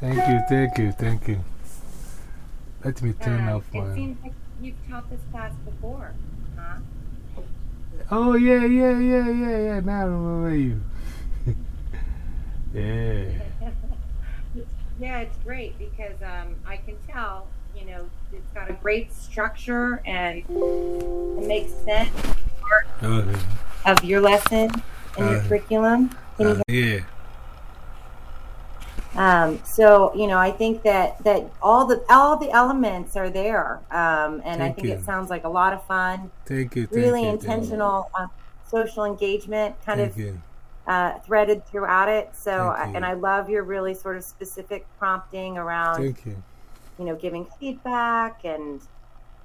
Thank you, thank you, thank you. Let me turn off It seems like you've taught this class before, huh? Oh, yeah, yeah, yeah, yeah, yeah. Now I remember you. yeah. yeah, it's great because um, I can tell, you know, it's got a great structure and it makes sense Okay. of your lesson and your Uh, curriculum. Uh, yeah. Um, so you know, I think that that all the all the elements are there, um, and I think you. it sounds like a lot of fun. Thank you. Really you, thank you. intentional uh, social engagement, kind Thank of uh, threaded throughout it. So, Thank I- you. and I love your really sort of specific prompting around, Thank you. you know, giving feedback and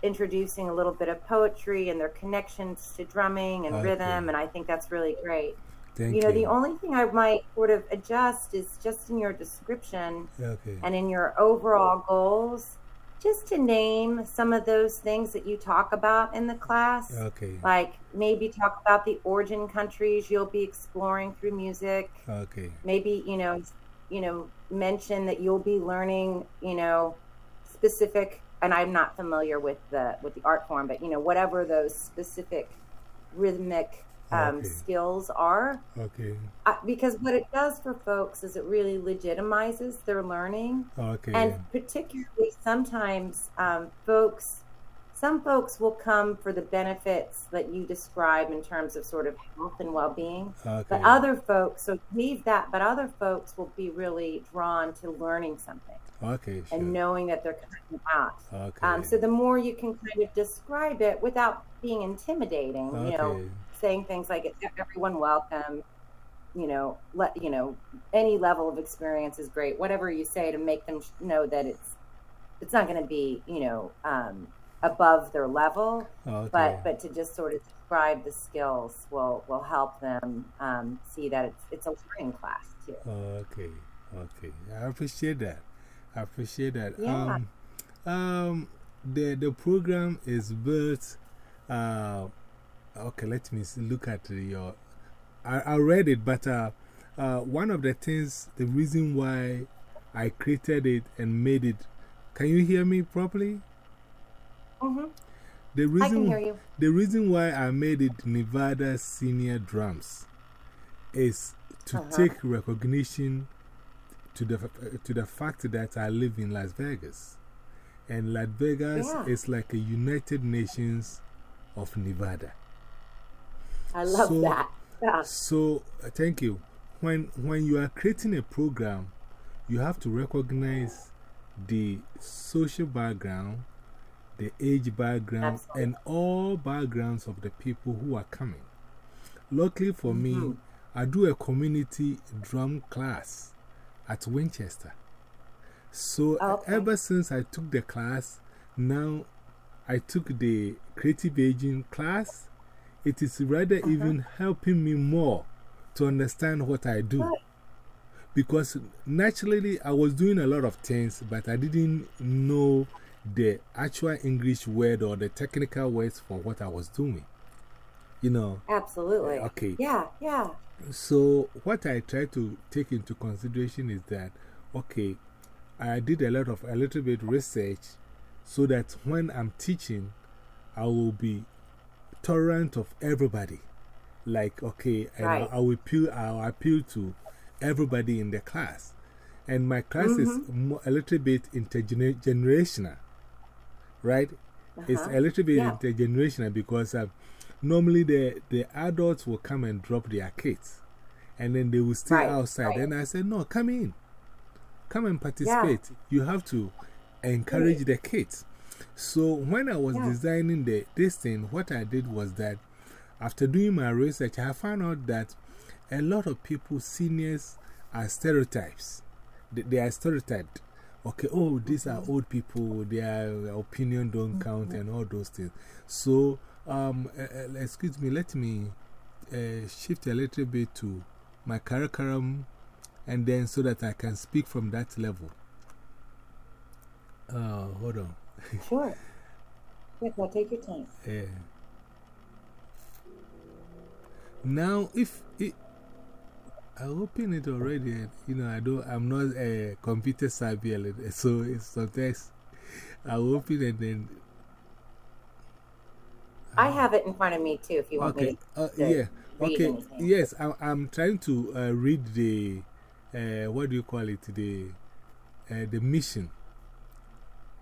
introducing a little bit of poetry and their connections to drumming and Okay. rhythm, and I think that's really great. Thank you know, the only thing I might sort of adjust is just in your description Okay. and in your overall goals, just to name some of those things that you talk about in the class. Okay. Like maybe talk about the origin countries you'll be exploring through music. Okay. Maybe, you know, you know, mention that you'll be learning, you know, specific and I'm not familiar with the with the art form, but you know, whatever those specific rhythmic um, Okay. skills are Okay. uh, because what it does for folks is it really legitimizes their learning Okay. and particularly sometimes um, folks some folks will come for the benefits that you describe in terms of sort of health and well-being Okay. but other folks so leave that but other folks will be really drawn to learning something Okay. Sure. and knowing that they're coming out Okay. um, so the more you can kind of describe it without being intimidating you know Okay. Saying things like "Is everyone welcome you know let you know any level of experience is great whatever you say to make them know that it's it's not going to be you know um, above their level Okay. but but to just sort of describe the skills will will help them um, see that it's it's a learning class too Okay, okay. I appreciate that. I appreciate that. Yeah. Um, um, the, the program is built. Uh, okay, let me look at your. I, I read it, but uh, uh, one of the things, the reason why I created it and made it. Can you hear me properly? hmm The i reason, can hear you the reason why I made it Nevada Senior Drums is to Uh-huh. take recognition to the, to the fact that I live in Las Vegas. And Las Vegas Yeah. is like a United Nations of Nevada. I love So- that yeah So, uh, thank you. When, when you are creating a program, you have to recognize the social background, the age background, Absolutely. and all backgrounds of the people who are coming. Luckily for me, Mhm. I do a community drum class at Winchester. So, okay. ever since I took the class, now I took the creative aging class. It is rather Uh-huh. even helping me more to understand what I do. Because naturally, I was doing a lot of things, but I didn't know the actual English word or the technical words for what I was doing. You know, absolutely okay. yeah yeah So, what I try to take into consideration is that, okay, I did a lot of, a little bit research so that when I'm teaching, I will be tolerant of everybody. Like, okay, and Right. I, I will appeal, I'll appeal to everybody in the class. And my class is Mm-hmm. a little bit intergenerational, right? It's Uh-huh. a little bit Yeah. intergenerational because uh, normally the, the adults will come and drop their kids and then they will stay Right, outside. right. And I said, No, come in, come and participate. You have to encourage the kids. So when I was Yeah. designing the, this thing, what I did was that after doing my research, I found out that a lot of people, seniors, are stereotypes. They, they are stereotyped. Okay, oh, these are old people, their opinion don't count, and all those things. So, um, uh, uh, excuse me, let me uh, shift a little bit to my curriculum and then so that I can speak from that level. Uh, hold on. Sure yeah, no, take your time Yeah. Now, if it, I open it already, and you know, I don't, I'm not a computer savvy, so it's sometimes I open and then. I have it in front of me too, if you want okay. me to. Uh, to yeah, okay. anything. Yes, I, I'm trying to uh, read the uh, what do you call it? The, uh, the mission.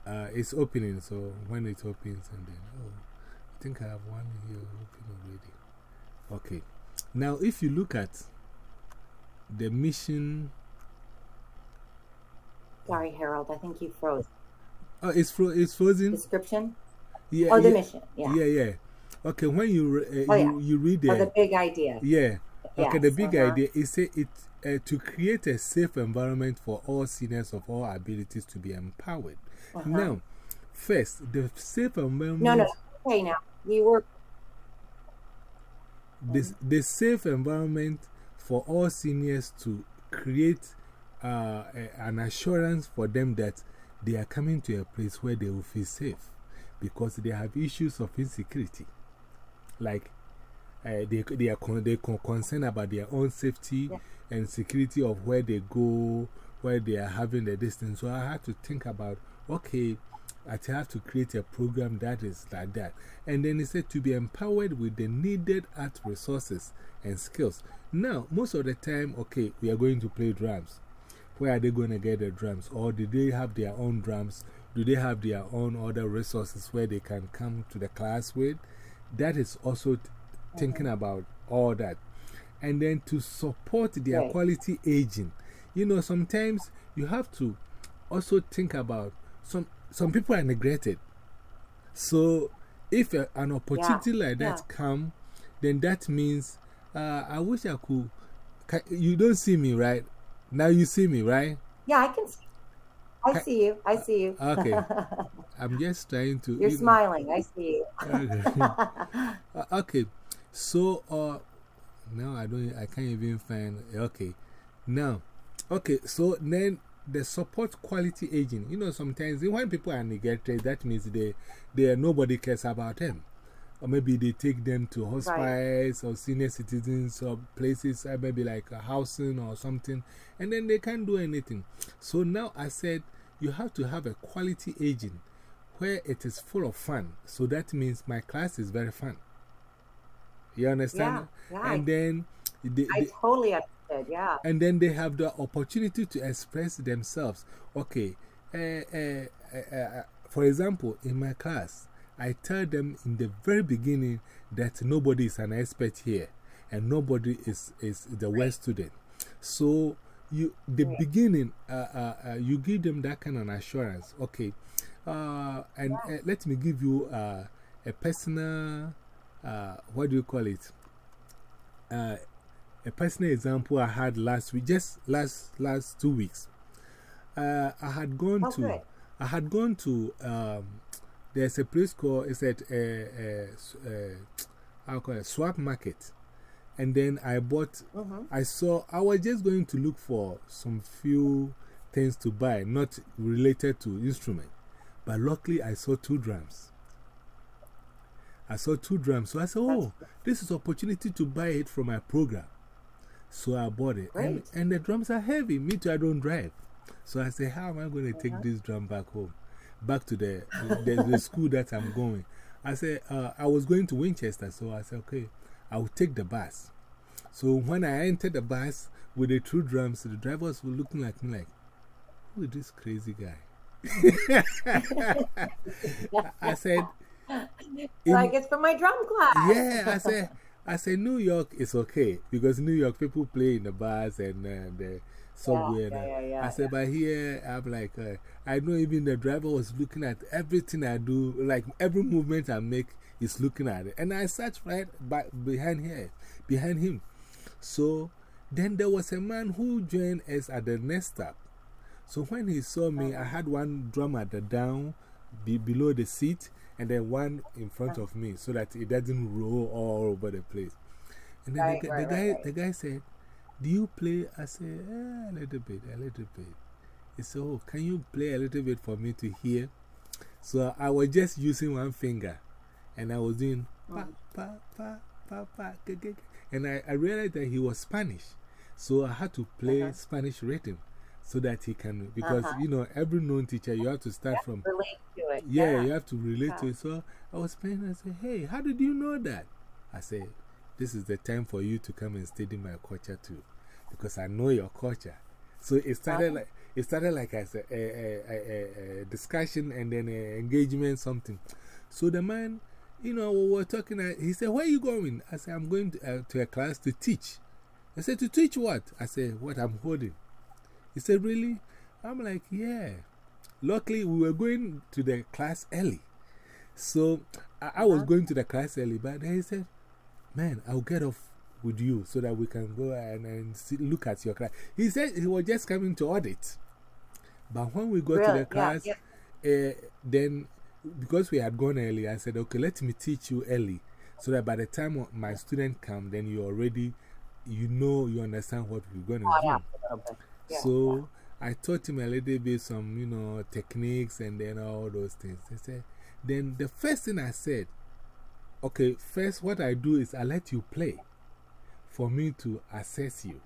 Uh, it's opening, so when it opens, and then, oh, I think I have one here open already. Okay. Now, if you look at the mission, Sorry, Harold, I think you froze. oh, it's, fro it's frozen? Description? Yeah. Or the yeah, mission, yeah. Yeah, yeah. Okay, when you, re- uh, Oh, you, you read Or the, the big idea. yeah. Okay, the Yes, big uh-huh. idea is say it uh, to create a safe environment for all seniors of all abilities to be empowered. Uh-huh. Now, first, the safe environment. No, no. Okay, now. You were. the, the safe environment for all seniors to create uh, a- an assurance for them that they are coming to a place where they will feel safe because they have issues of insecurity. Like uh, they, they are con they con concerned about their own safety Yeah. and security of where they go, where they are having the distance. So I had to think about okay, I have to create a program that is like that. And then he said to be empowered with the needed art resources and skills. Now, most of the time, okay, we are going to play drums. Where are they going to get the drums? Or do they have their own drums? Do they have their own other resources where they can come to the class with? That is also thinking mm-hmm. about all that. And then to support their quality aging. You know, sometimes you have to also think about some, some people are neglected. So, if a, an opportunity like that yeah. come, then that means uh, I wish I could. You don't see me, right? Now you see me, right? Yeah, I can see. I see you. I see you. Okay. I'm just trying to. You're you know- smiling. I see you. Okay. Uh, okay. So, uh, now I don't, I can't even find. Okay. Now, okay. So then the support quality aging. You know, sometimes when people are neglected, that means they, they nobody cares about them. Or maybe they take them to hospice or senior citizens or places, uh, maybe like a housing or something, and then they can't do anything. So now I said you have to have a quality aging where it is full of fun. So that means my class is very fun. You understand? Yeah, yeah, And then they, I they- totally Yeah. and then they have the opportunity to express themselves. Okay, uh, uh, uh, for example, in my class, I tell them in the very beginning that nobody is an expert here and nobody is, is the worst student. So, you, the beginning, uh, uh, uh, you give them that kind of assurance. Okay, uh, and uh, let me give you uh, a personal, uh, what do you call it? Uh, a personal example I had last week, just last, last two weeks. Uh, I had gone Oh, to, good. I had gone to, um, there's a place called, it's at, uh, uh, s- uh, how call it, swap market. And then I bought, -hmm. I saw, I was just going to look for some few things to buy, not related to instrument. But luckily, I saw two drums. I saw two drums. So I said, oh, this is opportunity to buy it from my program. So I bought it. And, Great. and the drums are heavy. Me too, I don't drive. So I said, how am I going to take this drum back home? Back to the, the, the school that I'm going. I said, uh, I was going to Winchester. So I said, okay, I will take the bus. So when I entered the bus with the two drums, the drivers were looking at me like, who is this crazy guy? I said, in- like it's for my drum class. yeah, I said, I said, New York is okay because New York people play in the bars and uh, the subway. yeah, uh, yeah, yeah, I said, but here, I'm like, uh, I know even the driver was looking at everything I do, like every movement I make, he's looking at it. And I sat right by, behind here, behind him. So then there was a man who joined us at the next stop. So when he saw me, I had one drum at the down, be below the seat, and then one in front of me so that it doesn't roll all over the place. And then Right, the, right, the, guy, right, the guy said, Do you play? I said, eh, A little bit, a little bit. He said, Oh, can you play a little bit for me to hear? So I was just using one finger and I was doing pa, mm. pa, pa, pa, pa, ge. and I, I realized that he was Spanish. So I had to play -huh. Spanish rhythm so that he can, because -huh. you know, every known teacher, you have to start from. To relate to it. Yeah, yeah, you have to relate to it. So I was playing, I said, hey, how did you know that? I said, this is the time for you to come and study my culture too, because I know your culture. So it started like, it started like as a, a, a, a discussion and then engagement, something. So the man, you know, we were talking, he said, Where are you going? I said, I'm going to, uh, to a class to teach. I said, To teach what? I said, What I'm holding. He said, Really? I'm like, Yeah. Luckily, we were going to the class early. So I, I was going to the class early, but then he said, Man, I'll get off with you so that we can go and, and see, look at your class. He said he was just coming to audit. But when we got really? to the class, yeah, yeah. Uh, then because we had gone early, I said, okay, let me teach you early so that by the time my student come, then you already, you know, you understand what we're going to oh, do. Yeah. so I taught him a little bit some, you know, techniques and then all those things. I said, then the first thing I said, okay, first what I do is I let you play for me to assess you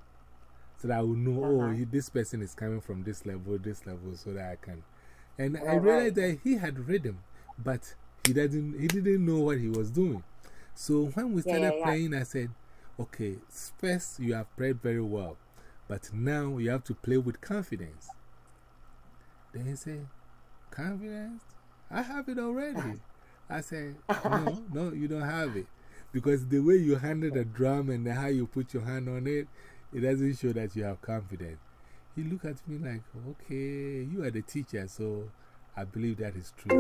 so that I will know, -huh. oh, uh-huh. this person is coming from this level, this level, so that I can. And I realized that he had rhythm, but he, doesn't, he didn't know what he was doing. So when we started yeah, yeah, playing, I said, okay, first you have played very well, but now you have to play with confidence. Then he said, confidence? I have it already. I said, no, no, you don't have it. Because the way you handle the drum and how you put your hand on it, it doesn't show that you have confidence. He looked at me like, okay, you are the teacher, so I believe that is true.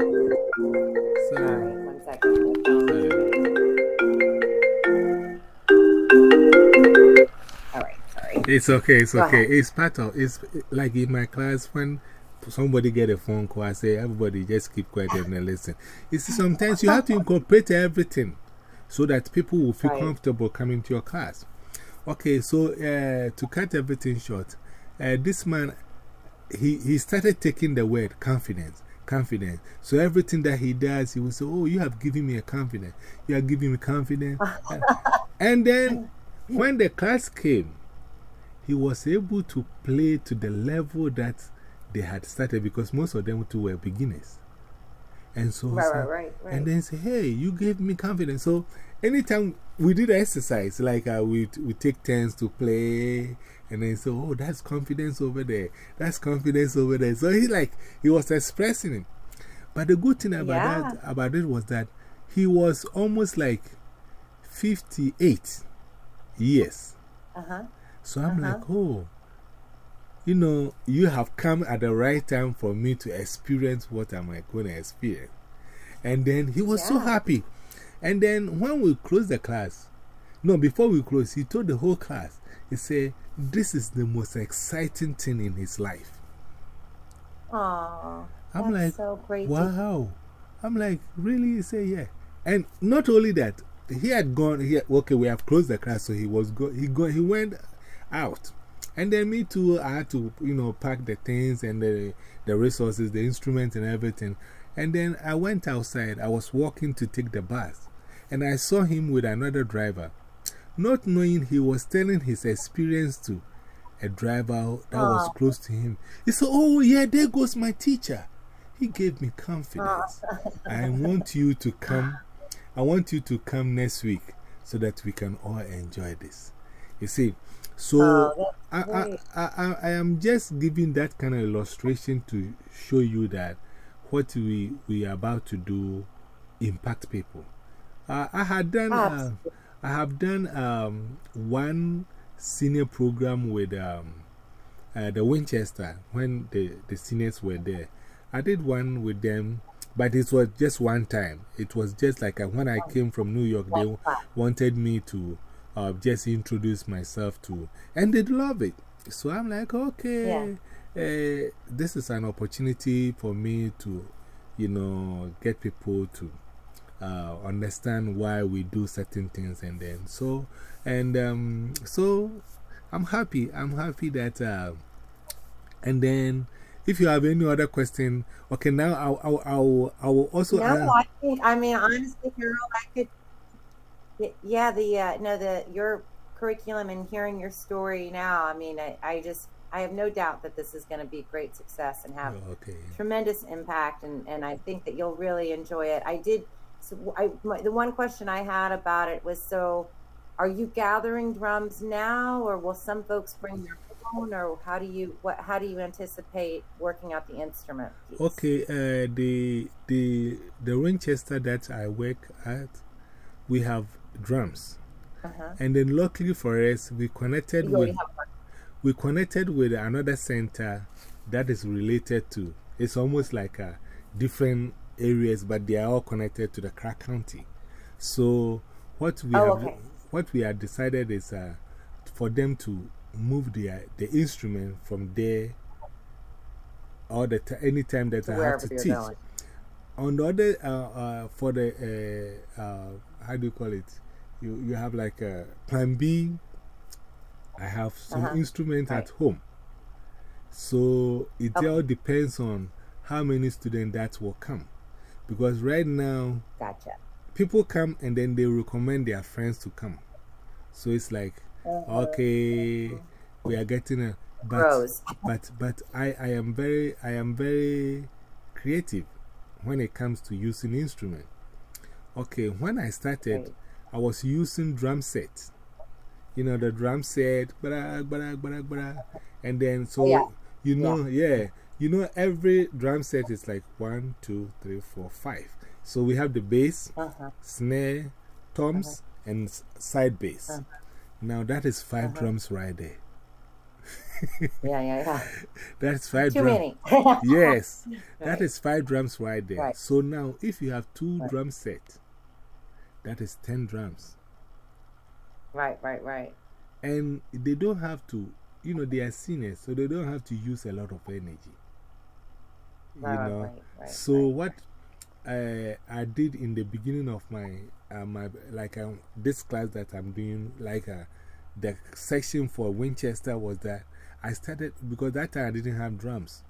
So, one second. It's okay, it's okay. It's part of it's like in my class when somebody get a phone call, I say, everybody just keep quiet and listen. You see, sometimes you have to incorporate everything so that people will feel comfortable coming to your class. Okay, so uh, to cut everything short, uh, this man, he, he started taking the word confidence. Confidence. So everything that he does, he will say, Oh, you have given me a confidence. You are giving me confidence. and then when the class came, he was able to play to the level that they had started because most of them too were beginners. And so, right, right, right, right. and then say, Hey, you gave me confidence. So anytime we did exercise, like uh, we, we take turns to play, and then say, Oh, that's confidence over there. That's confidence over there. So he like, he was expressing it. But the good thing about, yeah. that, about it was that he was almost like 58 years. Uh -huh. So I'm -huh. like, uh-huh. oh, you know, you have come at the right time for me to experience what I'm going to experience. And then he was so happy. And then when we closed the class, no, before we closed, he told the whole class, he said, This is the most exciting thing in his life. Aww. I'm like, so great. Wow. I'm like, really? He said, Yeah. And not only that, he had gone, he had, okay, we have closed the class, so he was go, he, go, he went out. And then me too, I had to, you know, pack the things and the, the resources, the instruments and everything. And then I went outside. I was walking to take the bus. And I saw him with another driver. Not knowing he was telling his experience to a driver that was ah. close to him. He said, Oh, yeah, there goes my teacher. He gave me confidence. Ah. I want you to come. I want you to come next week so that we can all enjoy this. You see, so oh, I, I, I, I am just giving that kind of illustration to show you that what we, we are about to do impact people. Uh, I had done, uh, I have done um, one senior program with um, uh, the Winchester when the, the seniors were there. I did one with them, but it was just one time. It was just like uh, when I came from New York, they wanted me to uh, just introduce myself to, and they love it. So I'm like, okay, uh, this is an opportunity for me to, you know, get people to uh, understand why we do certain things. And then, so, and um, so I'm happy. I'm happy that, uh, and then if you have any other question, okay, now I'll, I'll, I'll, I'll also. No, I think, I mean, honestly, Carol, I could, yeah, the, uh, no, the, your curriculum and hearing your story now, I mean, I, I just I have no doubt that this is going to be great success and have Oh, okay. tremendous impact, and, and I think that you'll really enjoy it. I did. So I my, the one question I had about it was so, are you gathering drums now, or will some folks bring their own, or how do you what how do you anticipate working out the instrument? Piece? Okay, uh, the, the, the Winchester that I work at, we have drums. Uh-huh. And then luckily for us, we connected You with, already have one. we connected with another center that is related to, it's almost like a different areas, but they are all connected to the Clark County. So what we, Oh, have, okay. what we have decided is uh, for them to move their, the instrument from there all the time, anytime that to I have to teach. going. On the other, uh, uh, for the, uh, uh, how do you call it? You, you have like a plan B. I have some Uh-huh. instrument Right. at home. So it Okay. all depends on how many students that will come. Because right now, Gotcha. people come and then they recommend their friends to come. So it's like, Uh-huh. okay, we are getting a. But, but, but I, I, am very, I am very creative when it comes to using instrument. Okay, when I started, Right. I was using drum set. You know, the drum set. And then, so, Yeah. you know, yeah. you know, every drum set is like one, two, three, four, five. So we have the bass, Uh-huh. snare, toms, and side bass. Uh-huh. Now that is 5 Uh-huh. drums right there. Yeah, yeah, yeah. That's five Too drums. many. Yes, that Right. is five drums right there. Right. So now, if you have two Right. drum set, that is 10 drums. Right, right, right. And they don't have to, you know, they are seniors, so they don't have to use a lot of energy. You Right, right, know, right, right, so right. what uh, I did in the beginning of my, uh, my like um, this class that I'm doing, like uh, the section for Winchester was that I started because that time I didn't have drums.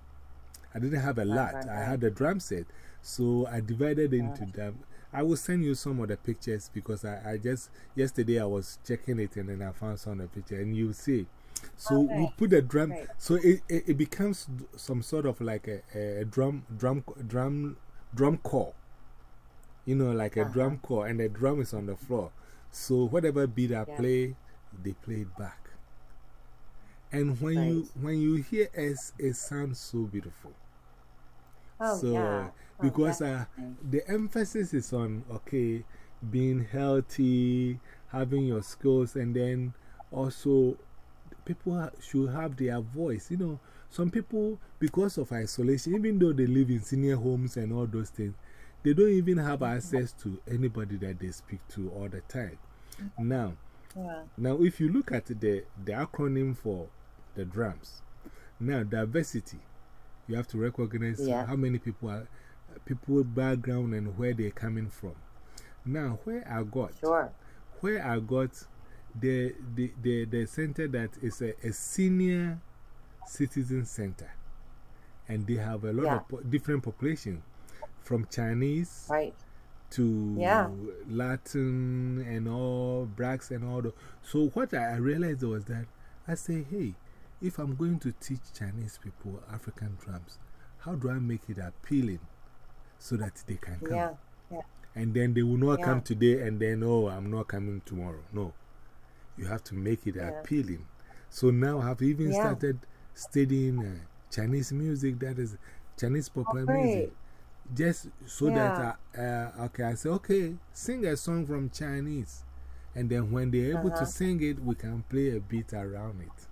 I didn't have a lot. I had a drum set. So I divided into them. I will send you some of the pictures because I, I just, yesterday I was checking it and then I found some of the picture and you see. So we put the drum, so it, it, it becomes some sort of like a, a drum, drum, drum, drum corps. You know, like a Uh-huh. drum corps, and the drum is on the floor. So whatever beat I Yeah. play, they play it back. And when you when you hear us, it sounds so beautiful. Oh, so, yeah. Oh, because uh, the emphasis is on, okay, being healthy, having your skills, and then also people ha should have their voice. You know, some people, because of isolation, even though they live in senior homes and all those things, they don't even have access to anybody that they speak to all the time. Now, Yeah. now, if you look at the, the acronym for the drums, now diversity, you have to recognize Yeah. how many people are, people background and where they're coming from. Now, where I got, Sure. where I got the, the, the, the center that is a, a senior citizen center, and they have a lot Yeah. of po different population from Chinese Right. to Yeah. Latin and all, blacks and all. The, so, what I I realized was that I say, hey, if I'm going to teach Chinese people African drums, how do I make it appealing so that they can come? Yeah. Yeah. And then they will not Yeah. come today and then, oh, I'm not coming tomorrow. No. You have to make it Yeah. appealing. So now I've even started studying uh, Chinese music, that is Chinese popular music. Oh, great. Just so that, I, uh, okay, I say, okay, sing a song from Chinese. And then when they're able -huh. to sing it, we can play a beat around it.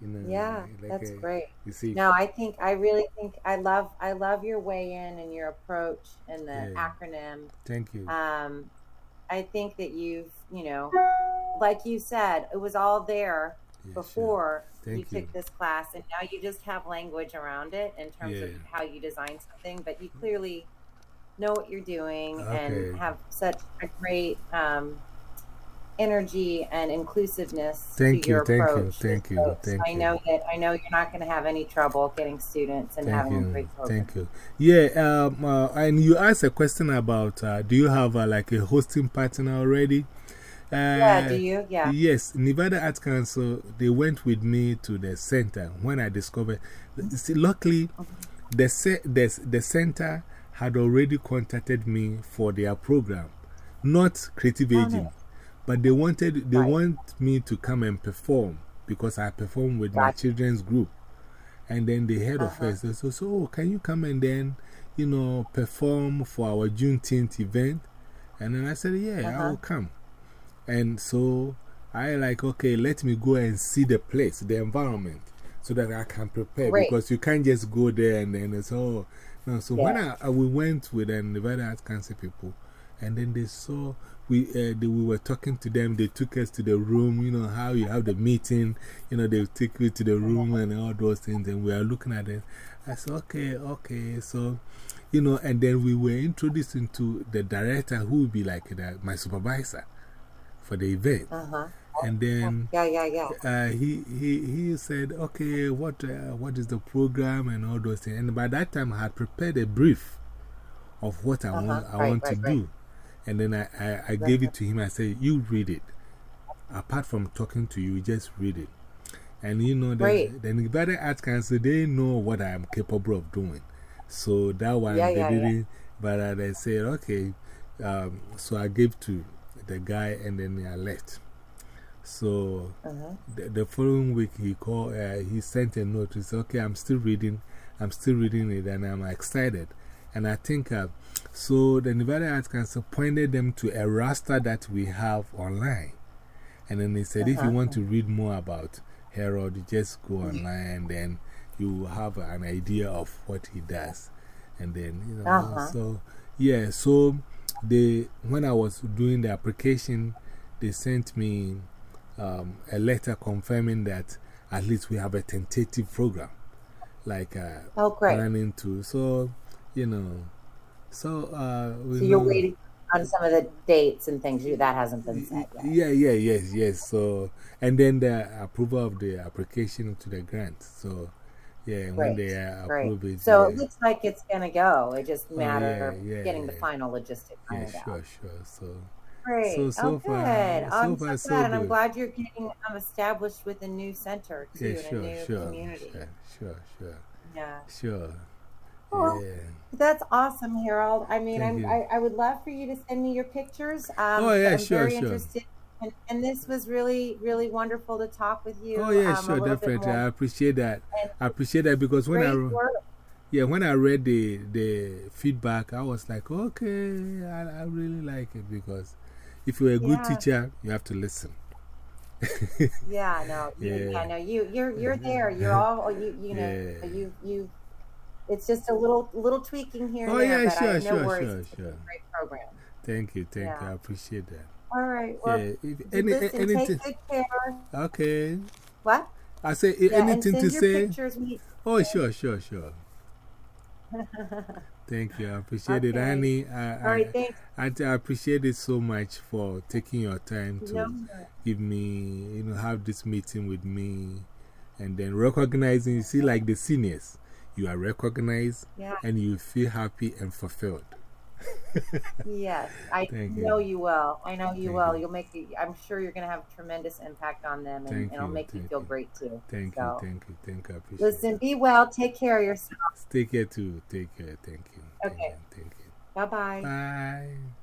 You know, Yeah. like That's a- great. You see, No, I think, I really think, I love, I love your way in and your approach and the Yeah. acronym. thank you. Um, I think that you've, you know, like you said, it was all there Yeah, sure. before you Thank you. took this class, and now you just have language around it in terms of how you design something. But you clearly know what you're doing Okay. and have such a great um, energy and inclusiveness Thank to you, thank you, thank you, thank I you. know that I know you're not going to have any trouble getting students and Thank having a great program. Thank you. Yeah, um, uh, and you asked a question about uh, do you have uh, like a hosting partner already? yeah, do you? Yeah. Yes, Nevada Arts Council, they went with me to the center when I discovered. See, luckily, the, the, the center had already contacted me for their program, not Creative Aging, but they wanted, they want me to come and perform because I perform with my children's group. And then the head -huh. of uh-huh. us, said, So, oh, can you come and then, you know, perform for our Juneteenth event? And then I said, Yeah, -huh. I uh-huh. will come. And so I like, okay, let me go and see the place, the environment, so that I can prepare. Because you can't just go there and then it's, oh, no. So when I, we went with the Nevada Arts Council people, and then they saw, we, uh, they, we were talking to them, they took us to the room, you know, how you have the meeting, you know, they take you to the room and all those things, and we are looking at it. I said, okay, okay. So, you know, and then we were introduced into the director who would be like the, my supervisor for the event. -huh. And then yeah, yeah, yeah. Uh, he, he, he said, okay, what, uh, what is the program and all those things. And by that time, I had prepared a brief of what I -huh. want, I right, want right, to right. do. And then I, I, I gave it to him. I said, You read it. Apart from talking to you, just read it. And you know, the, the Nevada Arts Council, they know what I am capable of doing. So that one, yeah, they yeah, didn't, yeah. but uh, they said, okay. Um, so I gave to the guy and then I left. So -huh. the, the, following week, he called, uh, he sent a note. He said, okay, I'm still reading, I'm still reading it and I'm excited. And I think, uh, so the Nevada Arts Council pointed them to a roster that we have online. And then they said, -huh. if you want to read more about Harold, just go online and then you have an idea of what he does. And then, you know, -huh. so, yeah, so they, when I was doing the application, they sent me um, a letter confirming that at least we have a tentative program. Like, uh, oh, planning to. So, you know, so, uh, so you're waiting on some of the dates and things you, that hasn't been set yet. Yeah, yeah, yes, yes. So, and then the approval of the application to the grant. So, yeah, when they approve it. So yeah. it looks like it's going to go. It just Oh, matter yeah, yeah, of getting yeah. the final logistics Yeah, sure, out. sure. So, Great. So, so oh, far- good. so I'm far, so so glad. and I'm glad you're getting um, established with a new center, too, yeah, in a sure, new sure, community. sure, sure, sure, Yeah. sure. Well, yeah. That's awesome, Harold. I mean, I'm. I, I would love for you to send me your pictures. Um, Oh, yeah, I'm sure, very sure. interested. And, and this was really, really wonderful to talk with you. Oh, yeah, um, sure, definitely. I appreciate that. And I appreciate that because when I, work. yeah, when I read the, the feedback, I was like, okay, I, I really like it because if you're a good Yeah. teacher, you have to listen. Yeah, no, you, Yeah. yeah. no, you, you're, you're there. You're all, you, you know, Yeah. you, you. It's just a little, little tweaking here Oh, there, yeah, but I, sure, no sure, worries. sure, It's a sure. great program. Thank you, thank you. I appreciate that. All right. Well, yeah, if any, listen, anything, take good care. okay. What? I say, Yeah, anything to say? pictures. Oh, sure, sure, sure. Thank you. I appreciate it, Annie. I, all right. Thanks. I, I appreciate it so much for taking your time to No, give me, you know, have this meeting with me and then recognizing, you see, like the seniors, you are recognized yeah. and you feel happy and fulfilled. Yes, I Thank you. know you will. I know you Thank will. you. You'll make. I'm sure you're going to have tremendous impact on them, and, and it'll make you feel you. great too. Thank So, you, thank you, thank you. I appreciate Listen, be well. Take care of yourself. Take care too. Take care. Thank you. Thank Okay. you. Thank you. Bye bye. Bye.